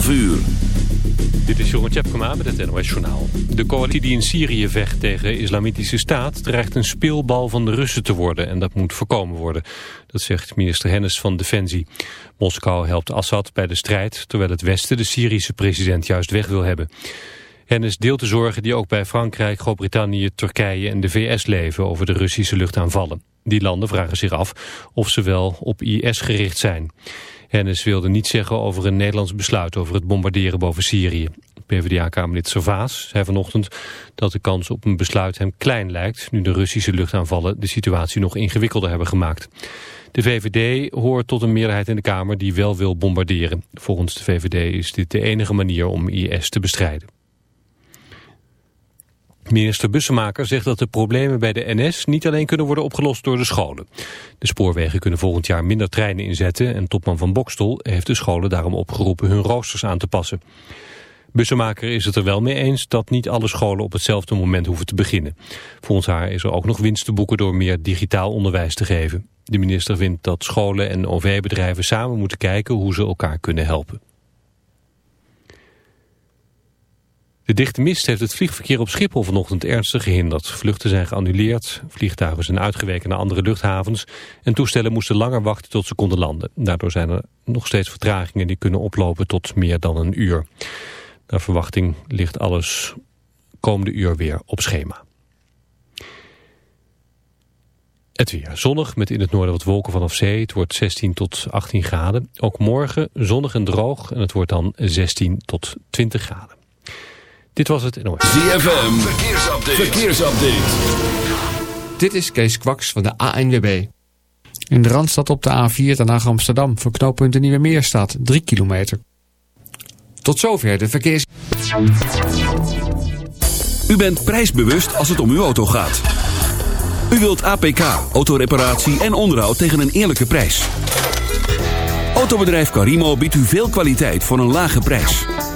12 uur. Dit is Jeroen Tjepkema met het NOS Journaal. De coalitie die in Syrië vecht tegen islamitische staat... dreigt een speelbal van de Russen te worden en dat moet voorkomen worden. Dat zegt minister Hennis van Defensie. Moskou helpt Assad bij de strijd... terwijl het Westen de Syrische president juist weg wil hebben. Hennis deelt de zorgen die ook bij Frankrijk, Groot-Brittannië, Turkije en de VS leven... over de Russische luchtaanvallen. Die landen vragen zich af of ze wel op IS gericht zijn. Hennis wilde niet zeggen over een Nederlands besluit over het bombarderen boven Syrië. PvdA-kamerlid Servaas zei vanochtend dat de kans op een besluit hem klein lijkt... nu de Russische luchtaanvallen de situatie nog ingewikkelder hebben gemaakt. De VVD hoort tot een meerderheid in de Kamer die wel wil bombarderen. Volgens de VVD is dit de enige manier om IS te bestrijden. Minister Bussemaker zegt dat de problemen bij de NS niet alleen kunnen worden opgelost door de scholen. De spoorwegen kunnen volgend jaar minder treinen inzetten en topman van Bokstel heeft de scholen daarom opgeroepen hun roosters aan te passen. Bussemaker is het er wel mee eens dat niet alle scholen op hetzelfde moment hoeven te beginnen. Volgens haar is er ook nog winst te boeken door meer digitaal onderwijs te geven. De minister vindt dat scholen en OV-bedrijven samen moeten kijken hoe ze elkaar kunnen helpen. De dichte mist heeft het vliegverkeer op Schiphol vanochtend ernstig gehinderd. Vluchten zijn geannuleerd, vliegtuigen zijn uitgeweken naar andere luchthavens... en toestellen moesten langer wachten tot ze konden landen. Daardoor zijn er nog steeds vertragingen die kunnen oplopen tot meer dan een uur. Naar verwachting ligt alles komende uur weer op schema. Het weer. Zonnig met in het noorden wat wolken vanaf zee. Het wordt 16 tot 18 graden. Ook morgen zonnig en droog en het wordt dan 16 tot 20 graden. Dit was het NOS. ZFM, verkeersupdate. verkeersupdate. Dit is Kees Kwaks van de ANWB. In de Randstad op de A4 Den Haag Amsterdam voor knooppunt de Nieuwe Meer staat 3 kilometer. Tot zover de verkeers... U bent prijsbewust als het om uw auto gaat. U wilt APK, autoreparatie en onderhoud tegen een eerlijke prijs. Autobedrijf Carimo biedt u veel kwaliteit voor een lage prijs.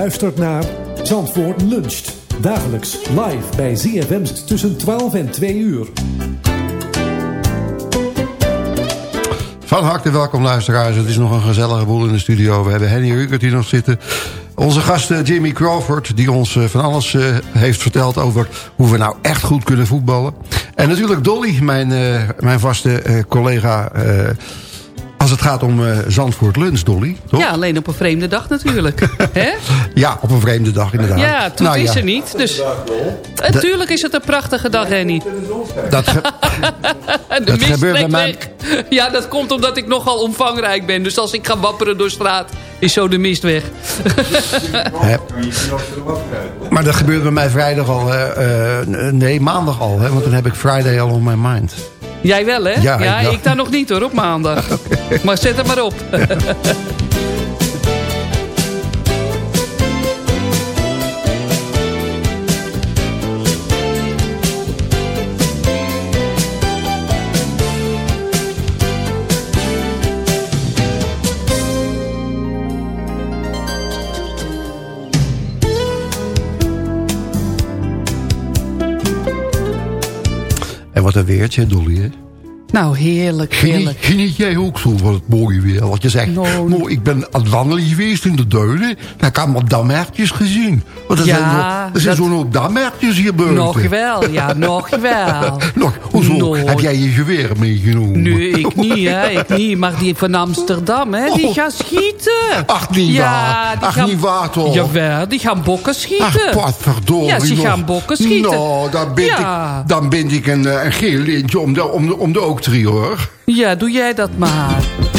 Luistert naar Zandvoort Luncht. Dagelijks live bij ZFM tussen 12 en 2 uur. Van harte welkom luisteraars. Het is nog een gezellige boel in de studio. We hebben Henny Rukert hier nog zitten. Onze gast eh, Jimmy Crawford, die ons eh, van alles eh, heeft verteld over hoe we nou echt goed kunnen voetballen. En natuurlijk Dolly, mijn, mijn vaste collega als het gaat om eh, Zandvoort Lunch, Dolly. Toch? Ja, alleen op een vreemde dag natuurlijk. Ja, op een vreemde dag inderdaad. Ja, toen Nou is ja, er niet. Dus natuurlijk is het een prachtige dag, Henny. Dat, ge- Dat mist gebeurt bij mij- weg. Ja, dat komt omdat ik nogal omvangrijk ben. Dus als ik ga wapperen door straat, is zo de mist weg. hè. Maar dat gebeurt bij mij vrijdag al. eh, eh, nee, maandag al. Hè, want dan heb ik Friday al on my mind. Jij wel, hè? Ja, ik daar nog niet hoor, op maandag. Maar zet hem maar op. Een weertje, Dolly, hè? Nou, heerlijk, Geniet, heerlijk. geniet jij ook zo van het mooie weer? Want je zegt, Nou, nou, ik ben aan het wandelen geweest in de duinen. Daar heb ik allemaal dammertjes gezien. Want er Ja, zijn, zo, er zijn dat- zo'n hoop dammertjes hier buiten. Nog wel, ja, nog wel. Nog, hoezo? Heb jij je geweer meegenomen? Nu, ik niet, hè. Ik niet. Maar die van Amsterdam, hè. Die Oh. gaan schieten. Ach, niet waar. die Ach, gaan, niet waar, toch? Jawel, die gaan bokken schieten. Ach, potverdorie. Ja, ze gaan bokken schieten. Nou, dan ben, Ja. ik, dan ik een, eh, een geel lintje om de, om de, om de Ja, doe jij dat maar.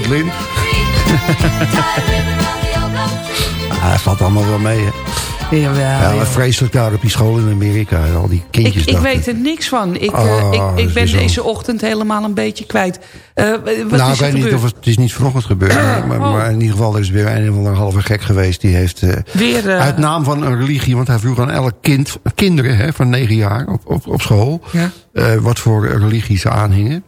Het lint. Ah, dat valt allemaal wel mee, hè. Jawel, Ja, maar vreselijk daar op die school in Amerika. Al die kindjes Ik, ik weet er niks van. Ik, eh, Oh, ik, ik ben deze ochtend helemaal een beetje kwijt. Eh, wat nou, is ik weet niet of het, het is niet vanochtend gebeurd. maar, Oh. maar in ieder geval, er is weer een of andere halve gek geweest. Die heeft eh, Weer, eh, uit naam van een religie... want hij vroeg aan elk kind, kinderen hè, van negen jaar op, op, op school... Ja. eh, wat voor religie ze aanhingen.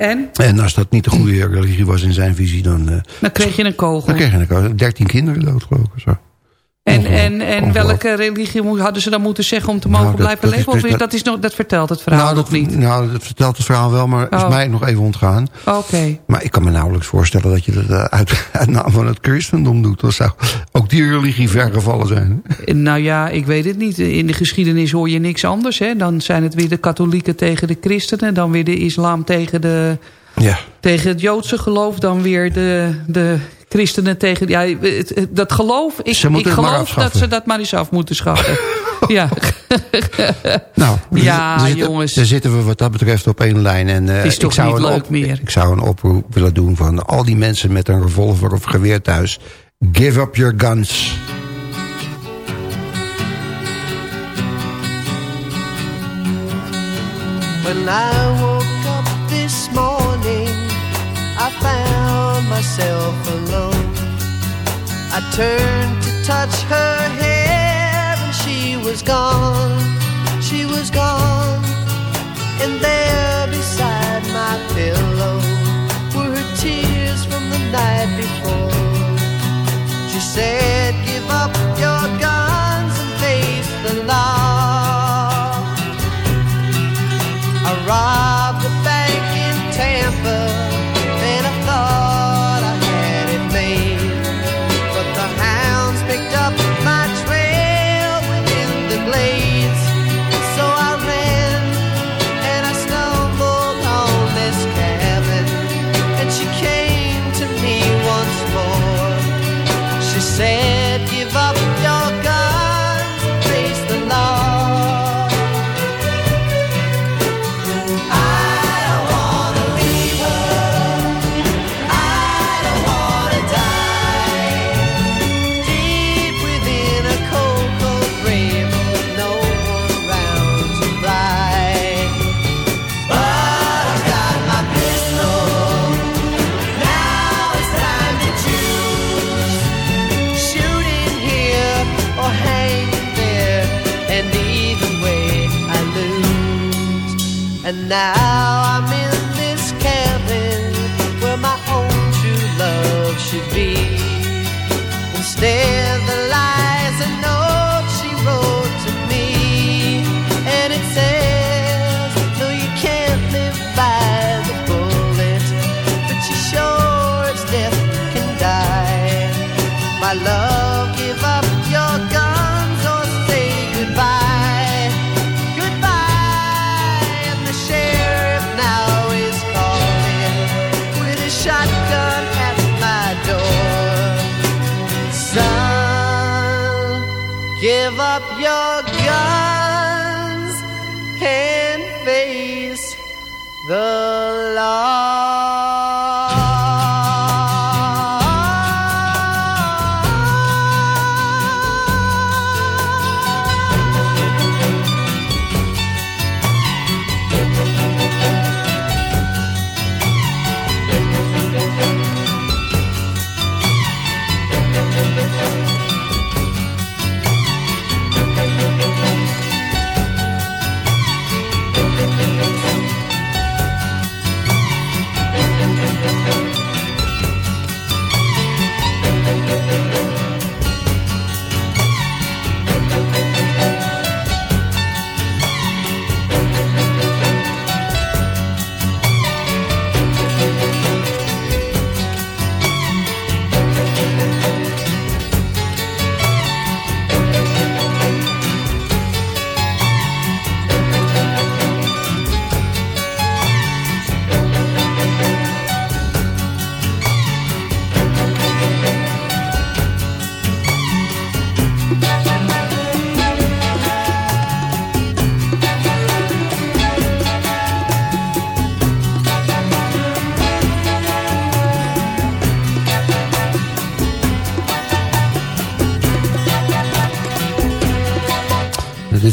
En? En als dat niet de goede religie was in zijn visie... dan, eh, Dan kreeg je een kogel. dan kreeg je een- 13 kinderen dood, geloof ik. Zo. En, en, en welke religie hadden ze dan moeten zeggen om te mogen Nou, dat- blijven dat is leven? Of is- dat, is nog, dat vertelt het verhaal nou, nog dat, niet? nou, dat vertelt het verhaal wel, maar is Oh. mij nog even ontgaan. Oké. Maar ik kan me nauwelijks voorstellen dat je dat eh, uit, uit naam van het christendom doet. Dat zou ook die religie vergevallen zijn. Nou ja, ik weet het niet. In de geschiedenis hoor je niks anders. Hè? Dan zijn het weer de katholieken tegen de christenen. Dan weer de islam tegen, de, Ja. tegen het joodse geloof. Dan weer de, de christenen tegen... Ja, het- het- dat geloof, ik, Ze ik geloof dat ze dat maar eens af moeten schaffen. ja. Nou, Ja, jongens. Daar zitten we wat dat betreft op één lijn. En, eh, Het is ik toch zou niet een leuk op- meer? Ik zou een oproep willen doen van al die mensen met een revolver of geweer thuis. Give up your guns. When I found myself alone. I turned to touch her hair, and she was gone. She was gone. And there beside my pillow were her tears from the night before. She said, Give up your guns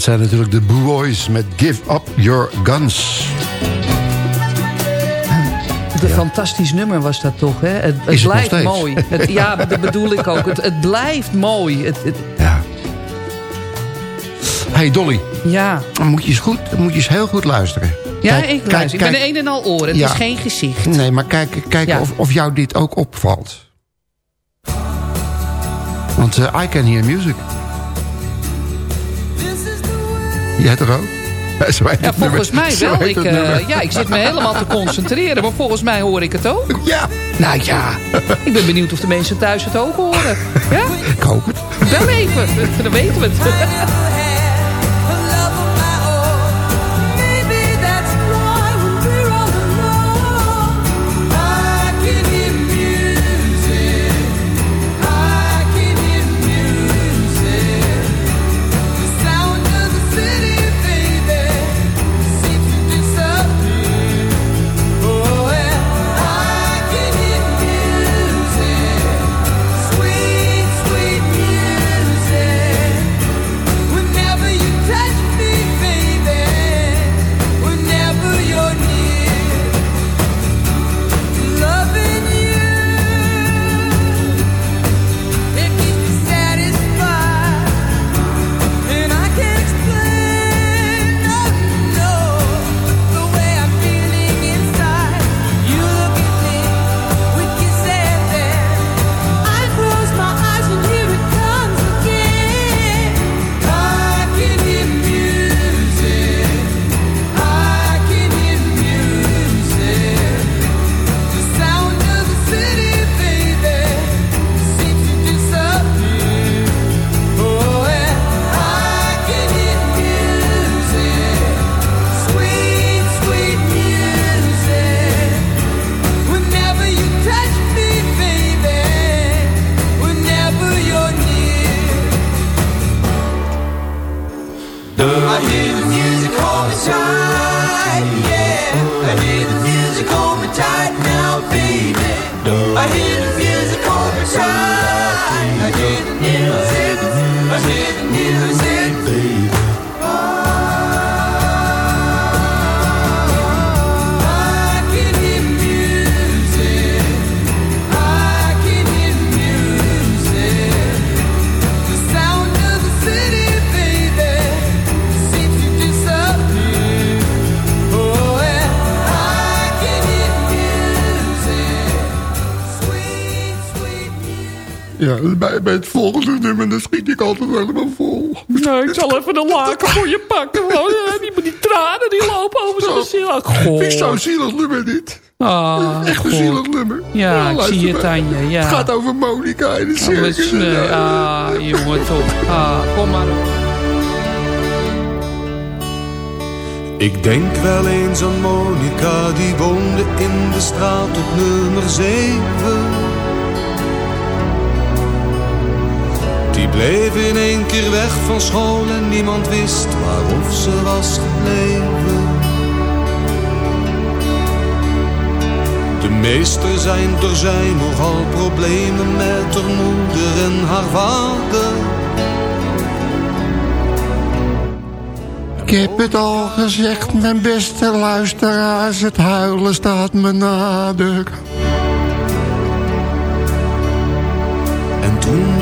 zijn natuurlijk de Boys met Give Up Your Guns. Een fantastisch nummer was dat toch, hè? Het, het Is het nog blijft mooi. Het, ja, dat bedoel ik ook. Het, het blijft mooi. Het, het- Ja. Hey Dolly, ja, dan moet je eens, goed, moet je eens heel goed luisteren. ja Kijk, ik kijk, luister. Ik ben kijk. een en al oren. Het Ja. is geen gezicht. Nee, maar kijk, kijk Ja. of, of jou dit ook opvalt. Want eh, I can hear music. Jij toch ook? Ja, volgens mij wel. Ik, eh, ja, ik zit me helemaal te concentreren. Maar volgens mij hoor ik het ook. Ja, Nou ja, ik ben benieuwd of de mensen thuis het ook horen. Ja? ik hoop het. Bel even, dan weten we het. Ja, bij, bij het volgende nummer dan schiet ik altijd helemaal vol. Nou, ik zal even een laken voor je pakken. Die, die tranen die lopen over zijn gezicht. Ah, Vind ik goh. zo'n zielig nummer dit. Ah, Echt een goh. zielig nummer. Ja, ik luister zie het maar. aan je, ja. Het gaat over Monica en de circus. nee, ja. ah, jongen, toch. Ah, kom maar op. Ik denk wel eens aan Monica, die woonde in de straat op nummer 7. Die bleef in één keer weg van school en niemand wist waarof ze was gebleven. De meester zijn er zijn nogal problemen met haar moeder en haar vader. Ik heb het al gezegd, mijn beste luisteraars. Het huilen staat me nader. En toen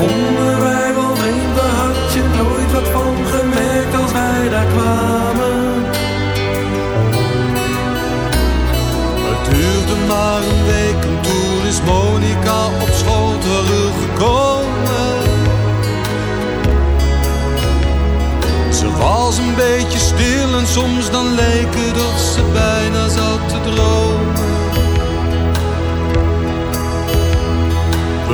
vonden wij wel vreemd, daar had je nooit wat van gemerkt als wij daar kwamen. Het duurde maar een week en toen is Monica op school teruggekomen. Ze was een beetje stil en soms dan leek het of ze bijna zat te dromen.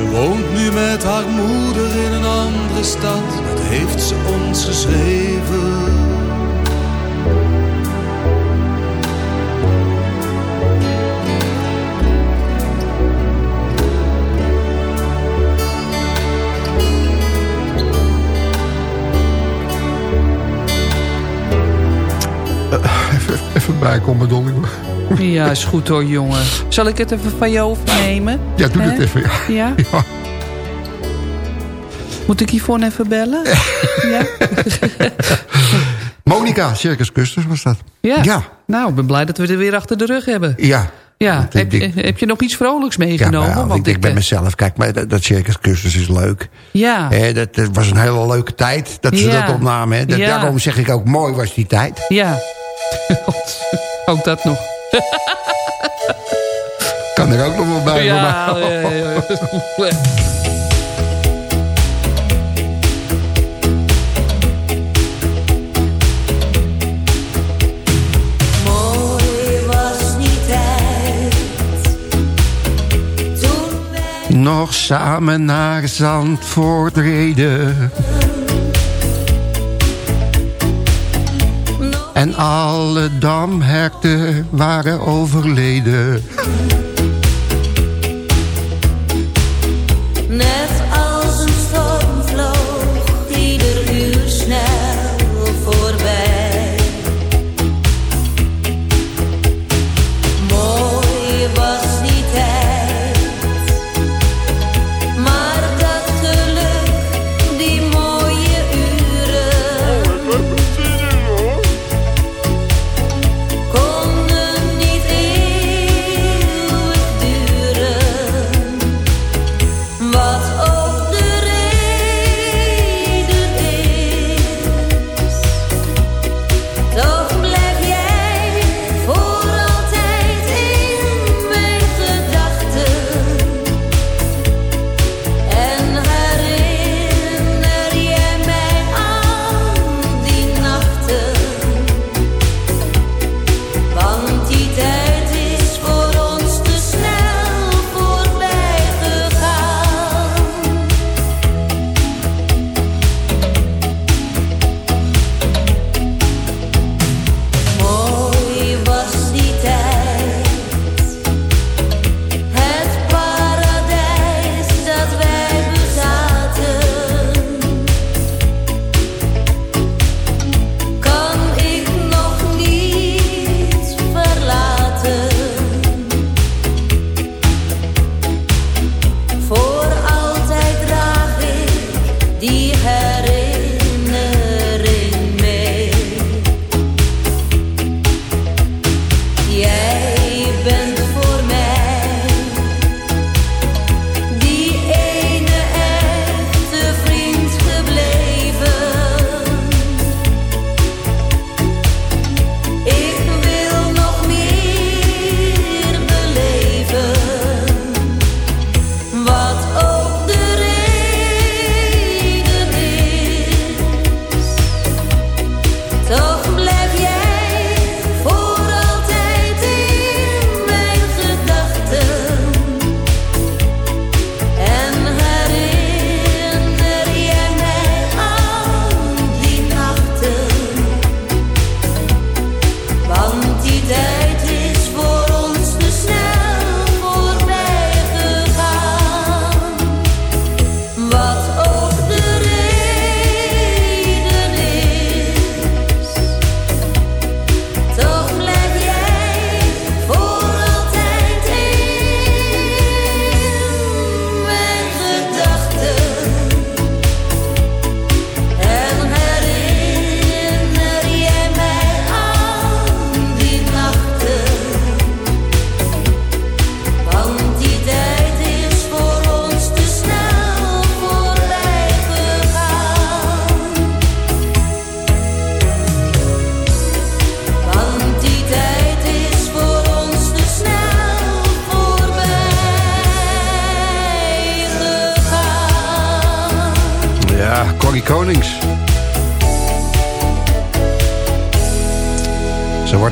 Ze woont nu met haar moeder in een andere stad, dat heeft ze ons geschreven. Even, even bijkomen, Dolly. Ja, is goed hoor, jongen. Zal ik het even van je overnemen? Ja, doe het even. Ja. Ja? Ja. Moet ik Yvonne even bellen? ja? Monica, Circus Custers was dat. ja? Ja. Nou, ik ben blij dat we er weer achter de rug hebben. Ja. Ja, ik heb je, heb je nog iets vrolijks meegenomen? maar, ja, Want ik denk bij eh, mezelf, kijk, maar dat, dat is leuk. Ja, Hè, dat, dat was een hele leuke tijd dat ze Ja. dat opnamen. Hè. Dat, Ja. Daarom zeg ik ook, mooi was die tijd. ja. Ook dat nog. Kan er ook nog wel bij. Ja, maar- ja, ja, ja. Mooi was die tijd. Toen wij nog samen naar Zandvoort reden. En alle damherten waren overleden.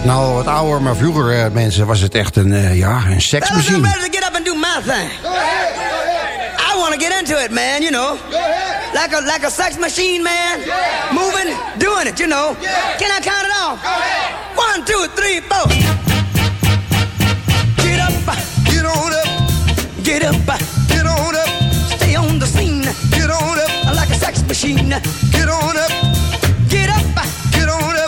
Nou wat ouder, maar vroeger, eh, mensen, was het echt een, eh, ja, een seksmachine. ready to get up and do my thing. I want to get into it, man, you know. Like a like a sex machine, man. Moving, doing it, you know. Can I count it off? One, two, three, four. Get up, get on up. Get up, get on up. Stay on the scene. Get on up. Like a sex machine. Get on up. Get up, get on up.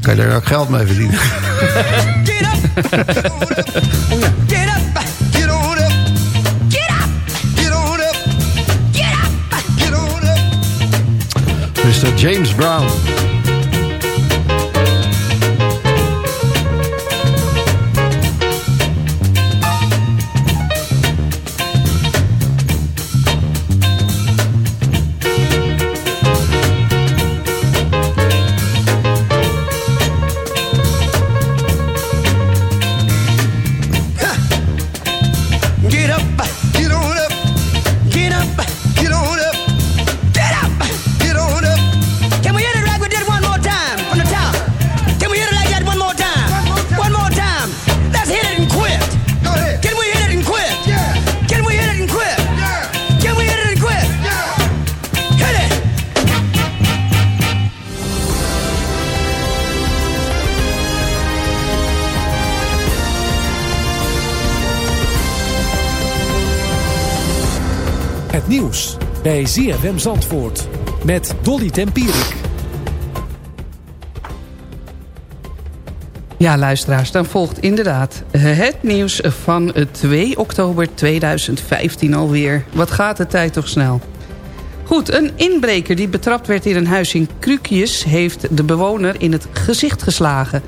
Kan je daar ook geld mee verdienen? bij ZFM Zandvoort met Dolly Tempierik. Ja, luisteraars, dan volgt inderdaad eh, het nieuws van eh, 2 oktober 2015 alweer. Wat gaat de tijd toch snel? Goed, een inbreker die betrapt werd in een huis in Krukjes... heeft de bewoner in het gezicht geslagen.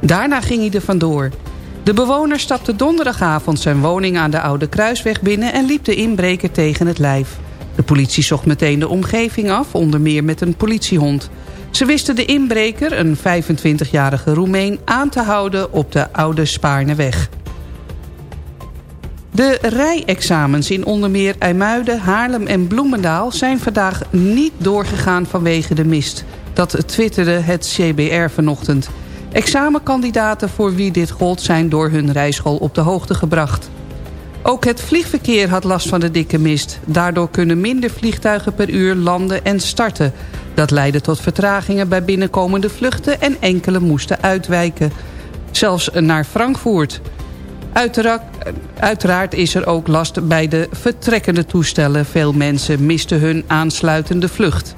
Daarna ging hij er vandoor. De bewoner stapte donderdagavond zijn woning aan de Oude Kruisweg binnen... en liep de inbreker tegen het lijf. De politie zocht meteen de omgeving af, onder meer met een politiehond. Ze wisten de inbreker, een 25-jarige Roemeen, aan te houden op de Oude Spaarneweg. De rijexamens in onder meer IJmuiden, Haarlem en Bloemendaal... zijn vandaag niet doorgegaan vanwege de mist. Dat twitterde het CBR vanochtend. Examenkandidaten voor wie dit gold zijn door hun rijschool op de hoogte gebracht. Ook het vliegverkeer had last van de dikke mist. Daardoor kunnen minder vliegtuigen per uur landen en starten. Dat leidde tot vertragingen bij binnenkomende vluchten en enkele moesten uitwijken. Zelfs naar Frankfurt. Uiteraard is er ook last bij de vertrekkende toestellen. Veel mensen misten hun aansluitende vlucht.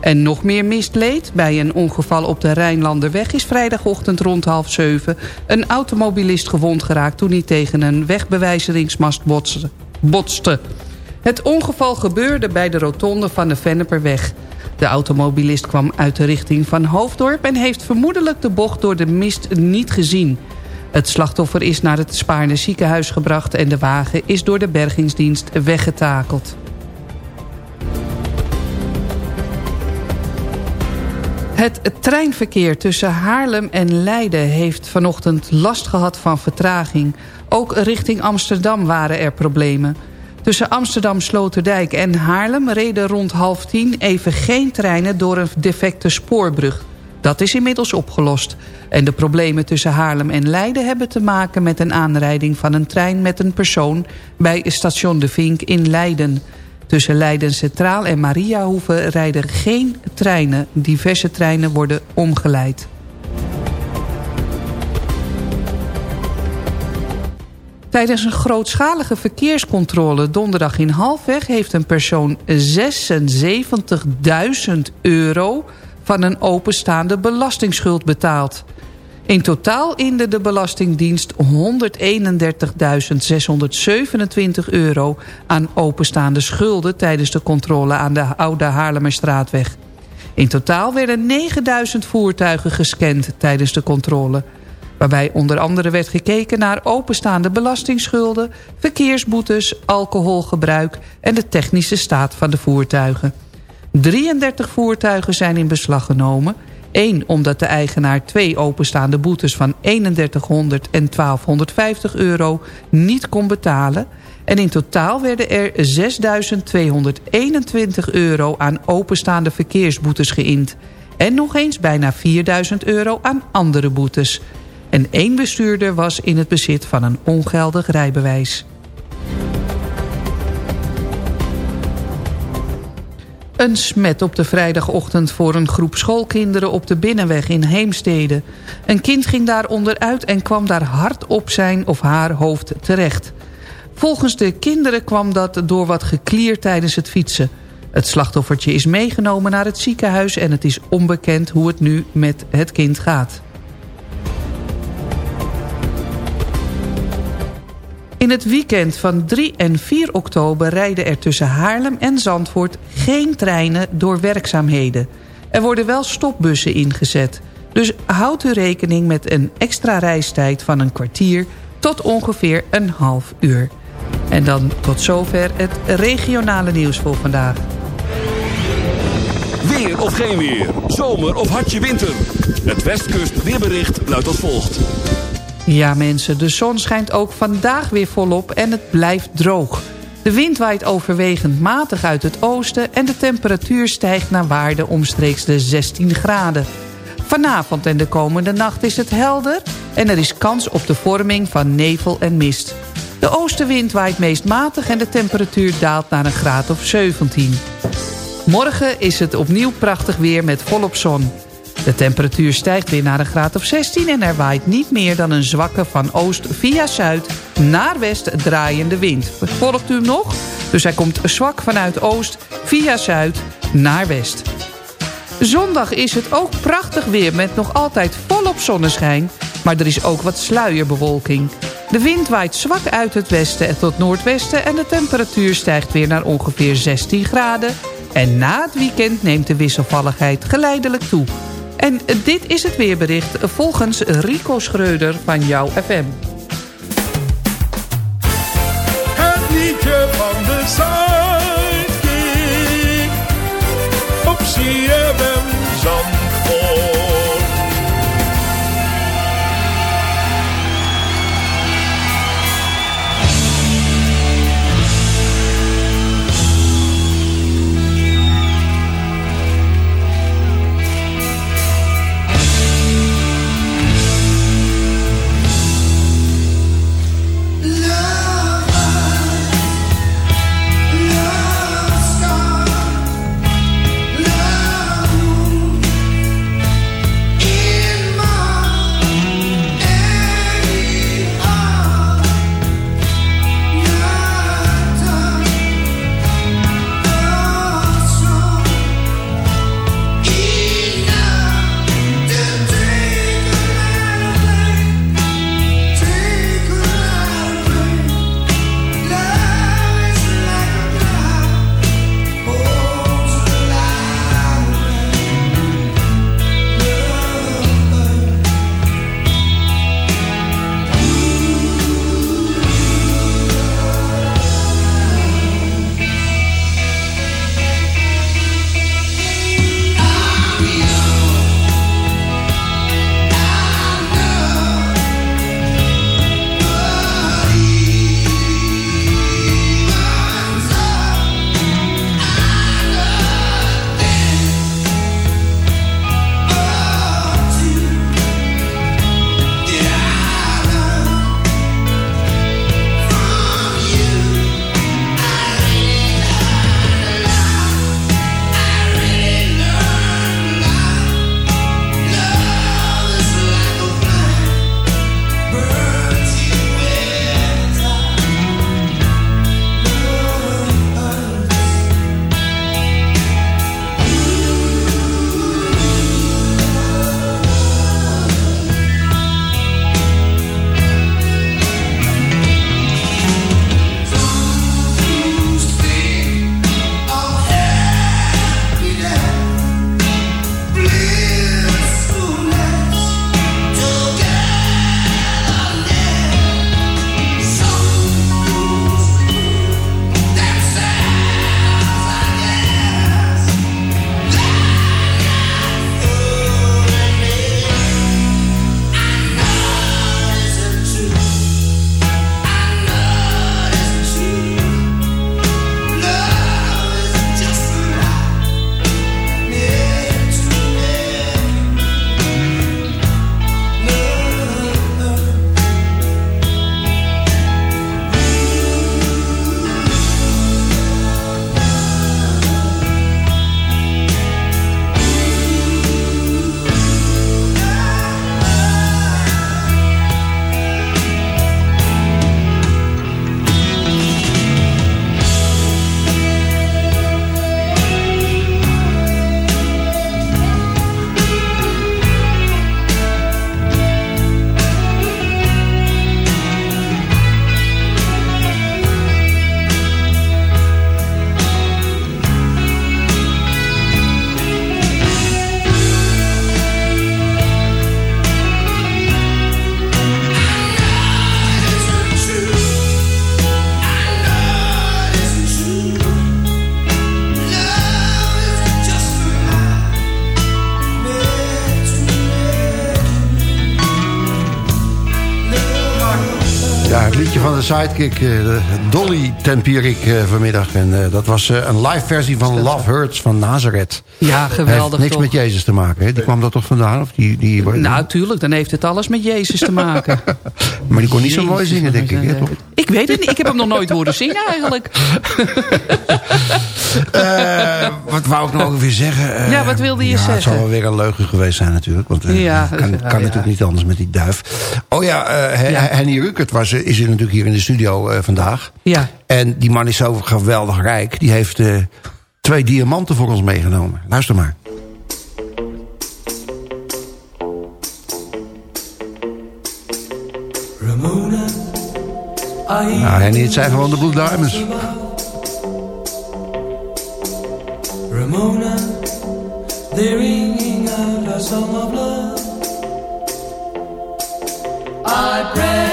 En nog meer mistleed. Bij een ongeval op de Rijnlanderweg is vrijdagochtend rond half zeven... een automobilist gewond geraakt toen hij tegen een wegbewijzeringsmast botste. Het ongeval gebeurde bij de rotonde van de Venneperweg. De automobilist kwam uit de richting van Hoofddorp... en heeft vermoedelijk de bocht door de mist niet gezien. Het slachtoffer is naar het Spaarne ziekenhuis gebracht... en de wagen is door de bergingsdienst weggetakeld. Het treinverkeer tussen Haarlem en Leiden heeft vanochtend last gehad van vertraging. Ook richting Amsterdam waren er problemen. Tussen Amsterdam, Sloterdijk en Haarlem reden rond half tien even geen treinen door een defecte spoorbrug. Dat is inmiddels opgelost. En de problemen tussen Haarlem en Leiden hebben te maken met een aanrijding van een trein met een persoon bij station De Vink in Leiden. Tussen Leiden Centraal en Mariahoeve rijden geen treinen. Diverse treinen worden omgeleid. Tijdens een grootschalige verkeerscontrole donderdag in Halfweg... heeft een persoon 76.000 euro van een openstaande belastingsschuld betaald. In totaal inde de Belastingdienst 131.627 euro aan openstaande schulden... tijdens de controle aan de Oude Haarlemmerstraatweg. In totaal werden 9000 voertuigen gescand tijdens de controle... waarbij onder andere werd gekeken naar openstaande belastingsschulden... verkeersboetes, alcoholgebruik en de technische staat van de voertuigen. 33 voertuigen zijn in beslag genomen... Eén, omdat de eigenaar twee openstaande boetes van 3100 en 1250 euro niet kon betalen. En in totaal werden er 6221 euro aan openstaande verkeersboetes geïnd. En nog eens bijna 4000 euro aan andere boetes. En één bestuurder was in het bezit van een ongeldig rijbewijs. Een smet op de vrijdagochtend voor een groep schoolkinderen op de Binnenweg in Heemstede. Een kind ging daar onderuit en kwam daar hard op zijn of haar hoofd terecht. Volgens de kinderen kwam dat door wat geklier tijdens het fietsen. Het slachtoffertje is meegenomen naar het ziekenhuis en het is onbekend hoe het nu met het kind gaat. In het weekend van 3 en 4 oktober rijden er tussen Haarlem en Zandvoort geen treinen door werkzaamheden. Er worden wel stopbussen ingezet. Dus houdt u rekening met een extra reistijd van een kwartier tot ongeveer een half uur. En dan tot zover het regionale nieuws voor vandaag. Weer of geen weer, zomer of hartje winter. Het Westkust weerbericht luidt als volgt. Ja mensen, de zon schijnt ook vandaag weer volop en het blijft droog. De wind waait overwegend matig uit het oosten... en de temperatuur stijgt naar waarde omstreeks de 16 graden. Vanavond en de komende nacht is het helder... en er is kans op de vorming van nevel en mist. De oostenwind waait meest matig en de temperatuur daalt naar een graad of 17. Morgen is het opnieuw prachtig weer met volop zon. De temperatuur stijgt weer naar een graad of 16 en er waait niet meer dan een zwakke van oost via zuid naar west draaiende wind. Volgt u hem nog? Dus hij komt zwak vanuit oost via zuid naar west. Zondag is het ook prachtig weer met nog altijd volop zonneschijn, maar er is ook wat sluierbewolking. De wind waait zwak uit het westen en tot noordwesten en de temperatuur stijgt weer naar ongeveer 16 graden. En na het weekend neemt de wisselvalligheid geleidelijk toe. En dit is het weerbericht volgens Rico Schreuder van Jouw FM. Het liedje van de. Op Sidekick, eh, Dolly Tempierik eh, vanmiddag. En eh, dat was een live versie van Love Hurts van Nazareth. Ja, geweldig Heeft niks toch? met Jezus te maken, hè? Die kwam daar toch vandaan? Of die, die, Nou, tuurlijk, dan heeft het alles met Jezus te maken. maar die kon niet zo mooi zingen, denk ik, hè, toch? Ik weet het niet, ik heb hem nog nooit horen zingen eigenlijk. Eh, wat wou ik nou ook weer zeggen? Eh, Ja, wat wilde je ja, Het zeggen? zal wel weer een leugen geweest zijn natuurlijk. Want Ja, kan, kan ja. natuurlijk niet anders met die duif. Oh ja, eh, He- Henny Rukert was, is er natuurlijk hier in de studio eh, vandaag. Ja. En die man is zo geweldig rijk. Die heeft eh, twee diamanten voor ons meegenomen. Luister maar. Ramona, I Nou, Henny, het zijn gewoon de Blue Diamonds. Ramona, they're ringing out a song of love. I press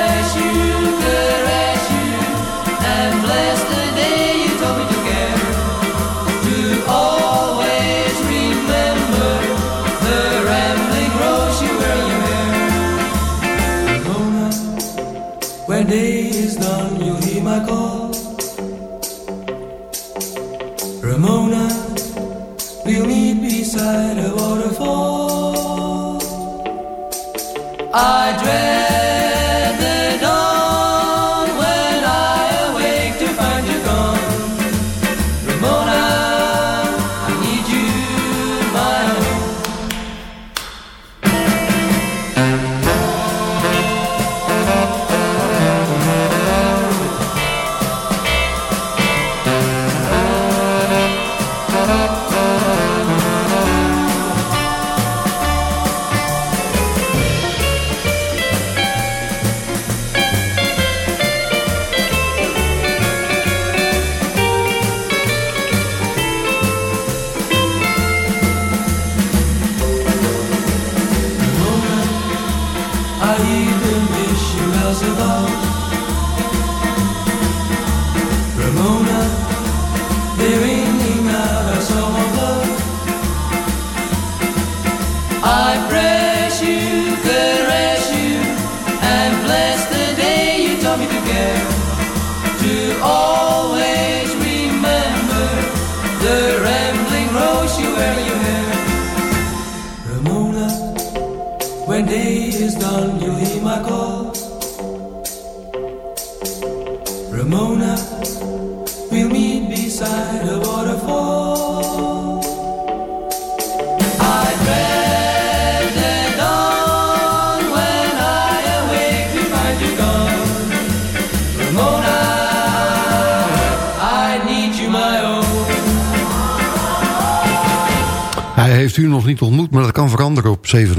I dread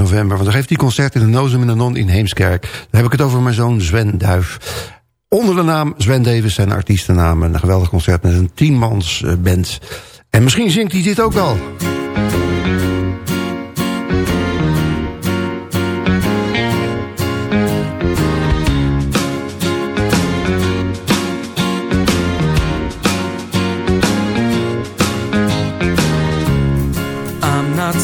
november. Want dan geeft hij concert in de Nozem in de Non in Heemskerk. Dan heb ik het over mijn zoon Sven Duif. Onder de naam Sven Davis zijn artiestennaam. Een geweldig concert met een tienmans eh. En misschien zingt hij dit ook wel.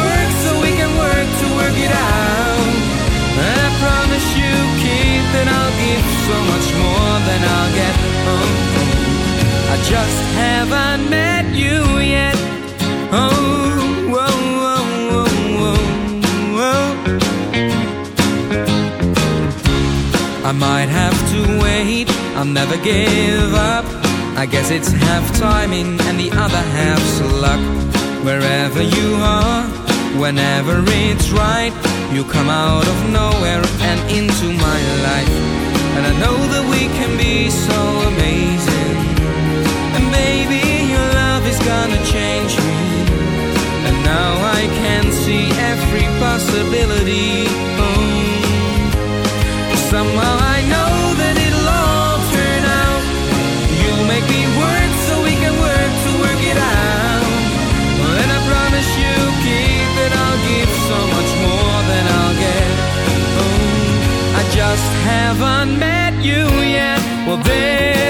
Work so we can work to work it out. I promise you, that I'll give so much more than I'll get. I just haven't met you yet. Oh. I might have to wait. I'll never give up. I guess it's half timing and the other half's luck. Wherever you are, whenever it's right, you come out of nowhere and into my life. And I know that we can be so amazing. And baby, your love is gonna change me. And now I can see every possibility. Oh. just haven't met you yet. Well, they'll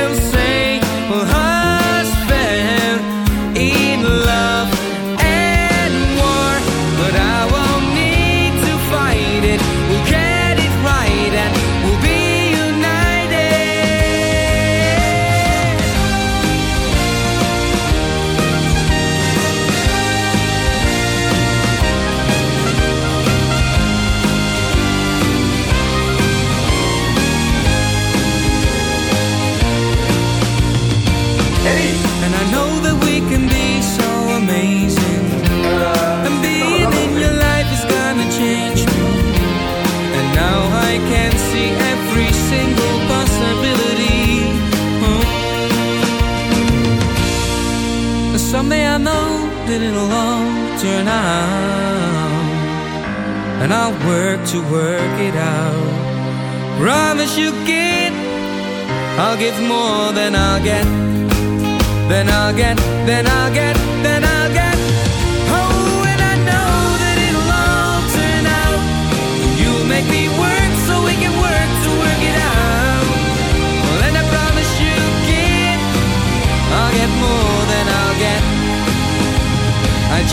it'll all turn out. And I'll work to work it out. Promise you, kid, I'll give more than I'll get then I'll get, then I'll get, then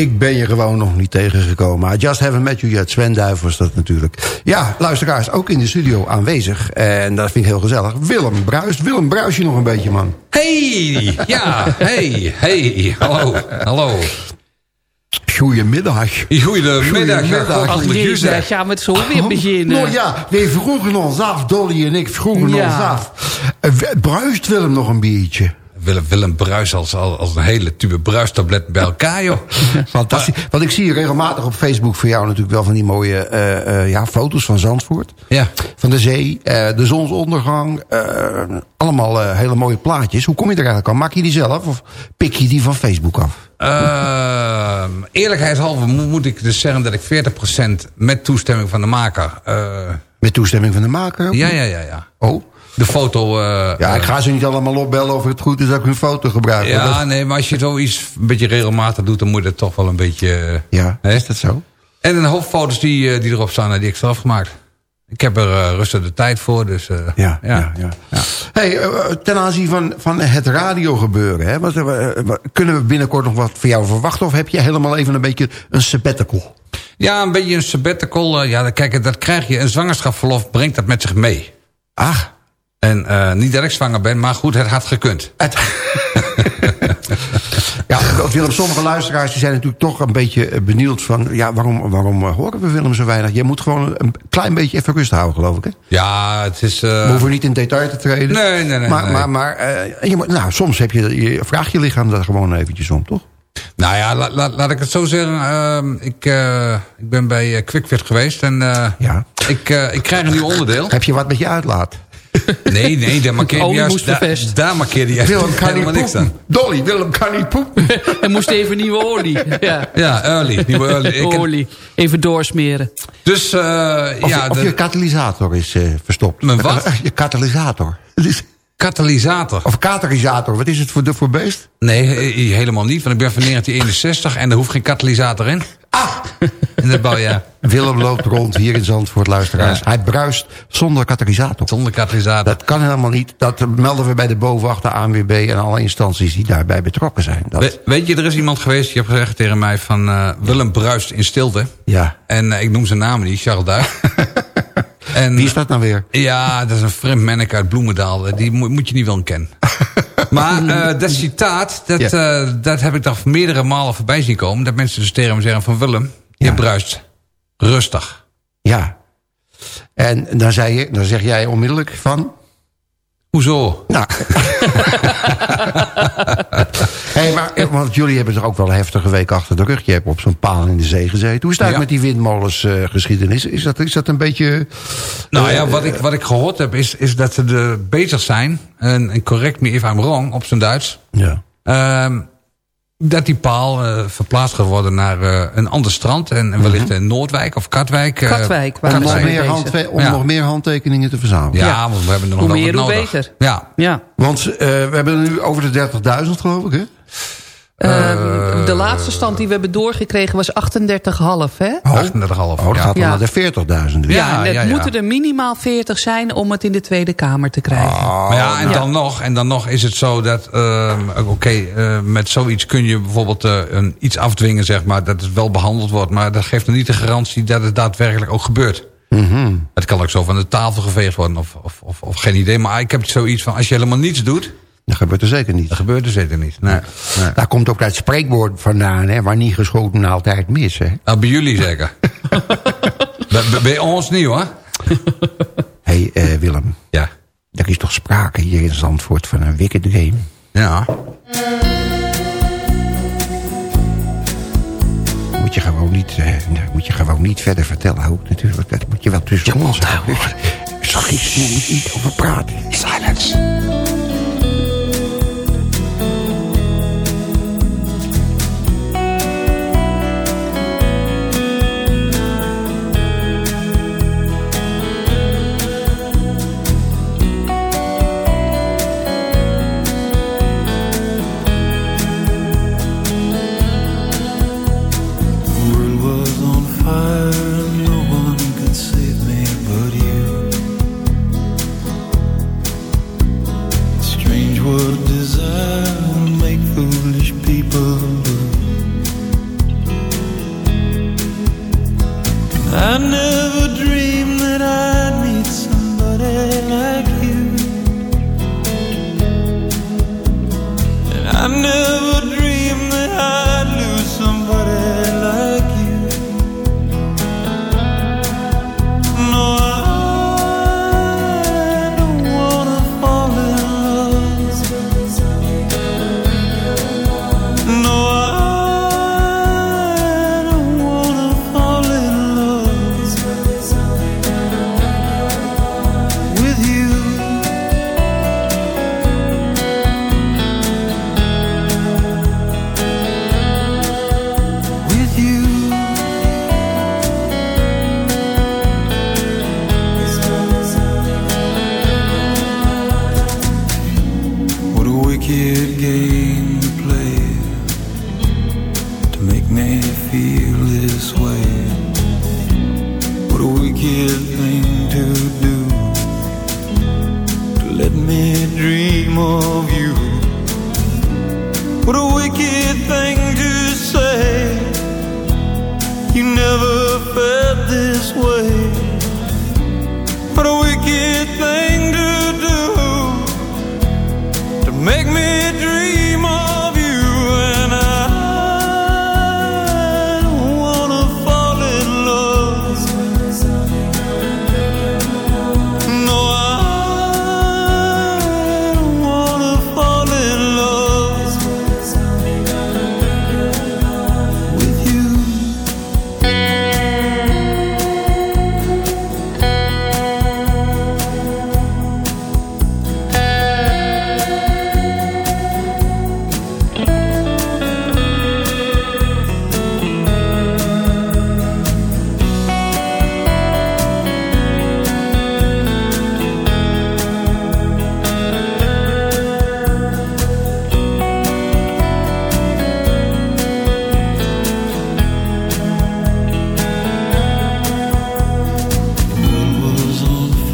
Ik ben je gewoon nog niet tegengekomen. I just haven't met you yet. Sven Duif was dat natuurlijk. Ja, luisteraars, ook in de studio aanwezig. En dat vind ik heel gezellig. Willem Bruis. Willem, bruis je nog een beetje, man? Hey, ja, hey, hey, hallo, hallo. Goedemiddag. Goedemiddag, ja, Goedemiddag. Gaan we het zo weer beginnen. Nou ja, wij vroegen ons af, Dolly en ik vroegen Ja. ons af. Eh, Bruist Willem nog een biertje? Willem, Willem bruis als, als een hele tube bruistablet bij elkaar, joh. Fantastisch. Want ik zie regelmatig op Facebook voor jou natuurlijk wel van die mooie eh, eh, ja, foto's van Zandvoort. Ja. Van de zee, eh, de zonsondergang. allemaal hele mooie plaatjes. Hoe kom je er eigenlijk aan? Maak je die zelf of pik je die van Facebook af? Ehm, eerlijkheidshalve mo- moet ik dus zeggen dat ik 40% met toestemming van de maker... Met toestemming van de maker? ja, ja, ja, ja. Oh. De foto... eh, Ja, ik eh, ga ze niet allemaal opbellen of het goed is dat ik hun foto gebruik. Ja, dat- nee, maar als je zoiets een beetje regelmatig doet... dan moet dat toch wel een beetje... eh, ja, hè? is dat zo? En een hoop foto's die, die erop staan, die ik zelf gemaakt. Ik heb er rustig de tijd voor, dus... Ja, ja. ja, ja. Hey, ten aanzien van, van het radiogebeuren, hè, wat, wat- kunnen we binnenkort nog wat voor jou verwachten? Of heb je helemaal even een beetje een sabbatical? Ja, een beetje een sabbatical. ja, kijk, dat krijg je. Een zwangerschapsverlof brengt dat met zich mee. Ach. En eh, niet dat ik zwanger ben, maar goed, het had gekund. Ja, Willem, sommige luisteraars die zijn natuurlijk toch een beetje eh, benieuwd van... ja, waarom, waarom eh, horen we Willem zo weinig? Je moet gewoon een klein beetje even rust houden, geloof ik, hè? Ja, het is... eh, We hoeven niet in detail te treden. Nee, nee, nee, Maar, nee. maar, maar je moet, nou, soms heb je, je, vraag je lichaam daar gewoon eventjes om, toch? Nou ja, la- la- laat ik het zo zeggen. ehm, ik, ik ben bij QuickFit geweest en Ja. ik, ik krijg een nieuw onderdeel. Heb je wat met je uitlaat? Nee, nee, daar markeerde Olie juist, daar, markeerde juist Willem kan niet helemaal niks aan. poepen. Dolly, Willem kan niet poepen. Er moest even nieuwe olie. Ja. Ja, early. Nieuwe early. Ik heb- Olie. Even doorsmeren. dus eh, Of, ja, of de je katalysator is eh, verstopt. Mijn wat? Je katalysator. katalysator. Of katalysator, wat is het voor, de, voor beest? Nee, helemaal niet, want ik ben van 1961 en er hoeft geen katalysator in. Ah! In de ja. Willem loopt rond hier in Zandvoort, luisteraars. Ja. Hij bruist zonder katalysator. Zonder katalysator. Dat kan helemaal niet. Dat melden we bij de BOVAG, de ANWB en alle instanties die daarbij betrokken zijn. Dat, We- weet je, er is iemand geweest die heeft gezegd tegen mij van... eh, Willem bruist in stilte. ja. En eh, ik noem zijn naam niet, Charles Duif. en, Wie is dat nou weer? Ja, dat is een vreemd manneke uit Bloemendaal. Die moet, moet je niet wel kennen. maar eh, dat citaat, dat, Ja. eh, dat heb ik toch meerdere malen voorbij zien komen. Dat mensen dus tegen zeggen van... Willem, je Ja. bruist rustig. Ja. En dan, zei je, dan zeg jij onmiddellijk van... Hoezo? Nou. hey, maar, eh, want jullie hebben toch ook wel een heftige week achter de rug. Je hebt op zo'n paal in de zee gezeten. Hoe is het Ja. met die windmolens eh, geschiedenis? Is dat, is dat een beetje... Nou eh, ja, wat ik, wat ik gehoord heb is, is dat ze er bezig zijn. En, en correct me if I'm wrong, op zijn Duits. Ja. Ehm, dat die paal eh, verplaatst gaat worden naar eh, een ander strand. En, en wellicht in Noordwijk of Katwijk. eh, Katwijk, waar nog meer, om Ja. nog meer handtekeningen te verzamelen. Ja, want we hebben er nog Hoe wel meer, wat hoe nodig. beter. Ja. Ja. Want eh, we hebben nu over de 30.000 geloof ik, hè? Ehm, de laatste stand die we hebben doorgekregen was 38,5, hè? 38,5. Oh, dat ja. gaat dan Ja. naar de 40.000. dus. Ja. Het ja, ja. moeten er minimaal 40 zijn om het in de Tweede Kamer te krijgen. Maar ja, en, Ja. Dan nog, en dan nog is het zo dat... ehm, Oké, eh, met zoiets kun je bijvoorbeeld eh, een, iets afdwingen, zeg maar... dat het wel behandeld wordt. Maar dat geeft nog niet de garantie dat het daadwerkelijk ook gebeurt. Mhm. Het kan ook zo van de tafel geveegd worden of, of, of, of geen idee. Maar ik heb zoiets van, als je helemaal niets doet... Dat gebeurt er zeker niet. dan gebeurt er zeker niet. Nee. nee. Daar komt ook dat spreekwoord vandaan, hè? Waar niet geschoten altijd mis, hè? Nou, bij jullie zeker. bij, ons niet hoor. Hé, hey, eh, Willem. Ja. Er is toch sprake hier in Zandvoort van een wicked game? Ja. Moet je gewoon niet, eh, dat moet je gewoon niet verder vertellen ook natuurlijk. Dat moet je wel tussen ons houden. Je niet over praten. Silence.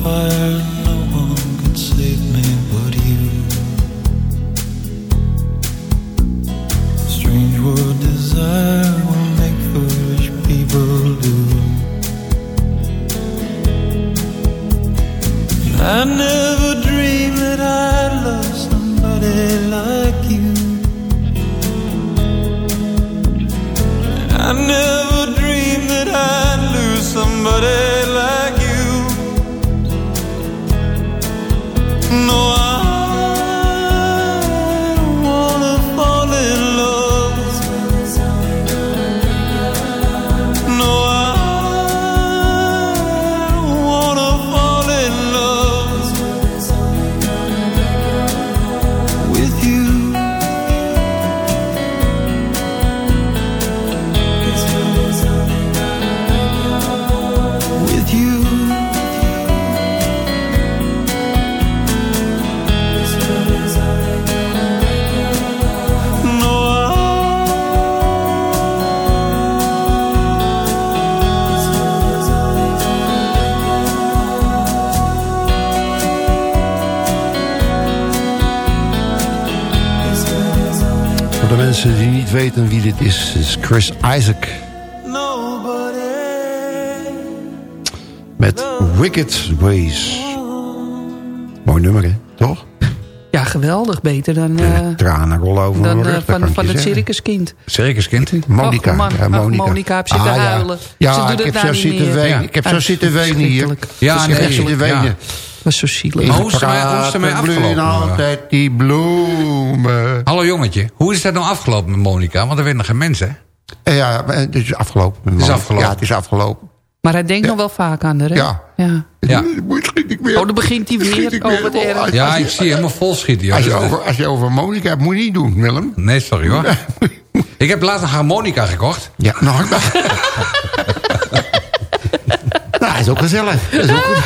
Fire, Chris Isaac. Met Wicked Ways. Mooi nummer, hè? Toch? Ja, geweldig. Beter dan, eh, Tranen rollen over dan eh, rug, van, van het circuskind. Circuskind? Monica. Och, man, ja, Monica. Monica heeft zitten Ah, huilen. Ja, Ze doet ik het heb nou zo niet zitten wenen. Ja. Ik heb zo zitten wenen hier. Ja, ik heb zitten ja. wenen. Dat was zo zielig. Hoe is het ermee- afgelopen? altijd die bloemen. Hallo jongetje, hoe is dat nou afgelopen met Monica? Want er werden nog geen mensen. Eh, Ja, maar het is afgelopen. Het is afgelopen. Ja, het is afgelopen. Maar hij denkt nog wel vaak aan haar, hè? Ja. ja. Ja, Misschien niet meer. Oh, dan begint hij weer over het erg. ja ik zie helemaal vol schieten. Als je, over, als je over Monica hebt, moet je niet doen, Willem. Nee, sorry hoor. Ik heb laatst een harmonica gekocht. Ja, nou, ik Nou, dat is ook gezellig. Dat is ook goed.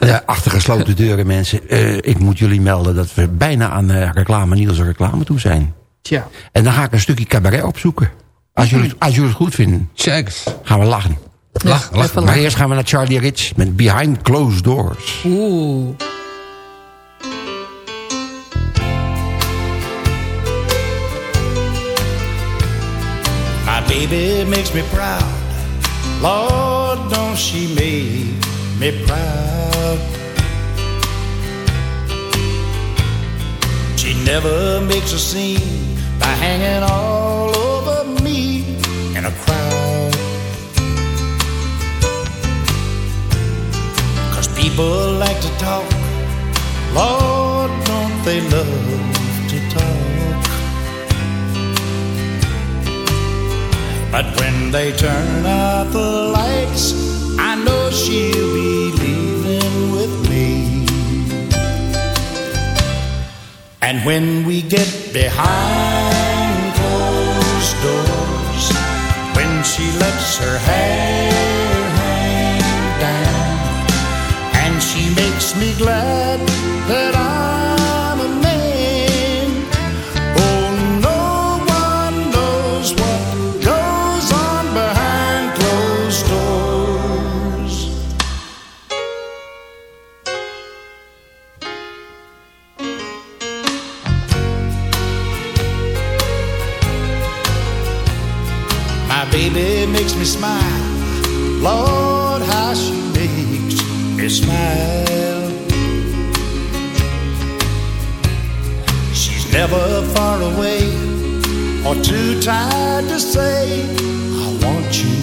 Ja, achter gesloten deuren, mensen. Eh, ik moet jullie melden dat we bijna aan eh, reclame, Niels reclame toe zijn. Tja. En dan ga ik een stukje cabaret opzoeken. Als jullie, als jullie het goed vinden, Check. gaan we lachen. Lach, lach. even Maar eerst gaan we naar Charlie Rich met Behind Closed Doors. Oeh. My baby makes me proud. Lord, don't she make me proud? She never makes a scene by hanging all over me in a crowd. Cause people like to talk. Lord, don't they love to talk? But when they turn out the lights, I know she'll be leaving with me. And when we get behind closed doors, when she lets her hair hang down, and she makes me glad me smile. Lord, how she makes me smile. She's never far away or too tired to say, I want you.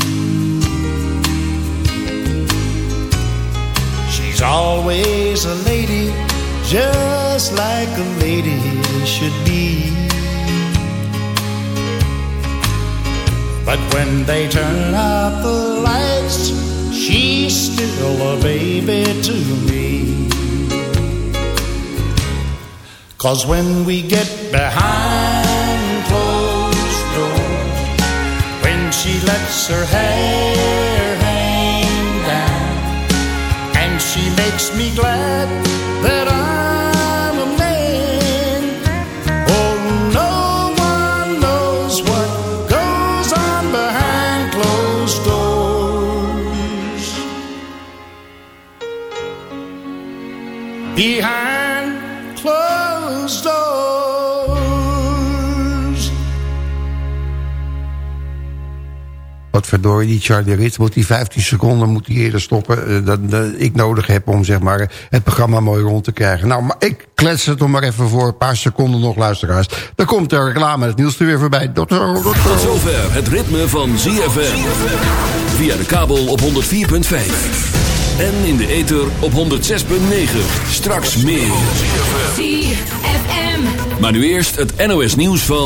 She's always a lady, just like a lady should be. But when they turn out the lights, she's still a baby to me. Cause when we get behind closed doors, when she lets her hair hang down, and she makes me glad verdorie, die Charlie Rich moet die 15 seconden moet die eerder stoppen. eh, dat, dat ik nodig heb om zeg maar, het programma mooi rond te krijgen. Nou, maar ik klets het nog maar even voor. Een paar seconden nog, luisteraars. Dan komt de reclame het nieuws er weer voorbij. Tot zo, tot zo. Tot zover het ritme van ZFM. Via de kabel op 104.5. En in de ether op 106.9. Straks meer. ZFM. Maar nu eerst het NOS nieuws van...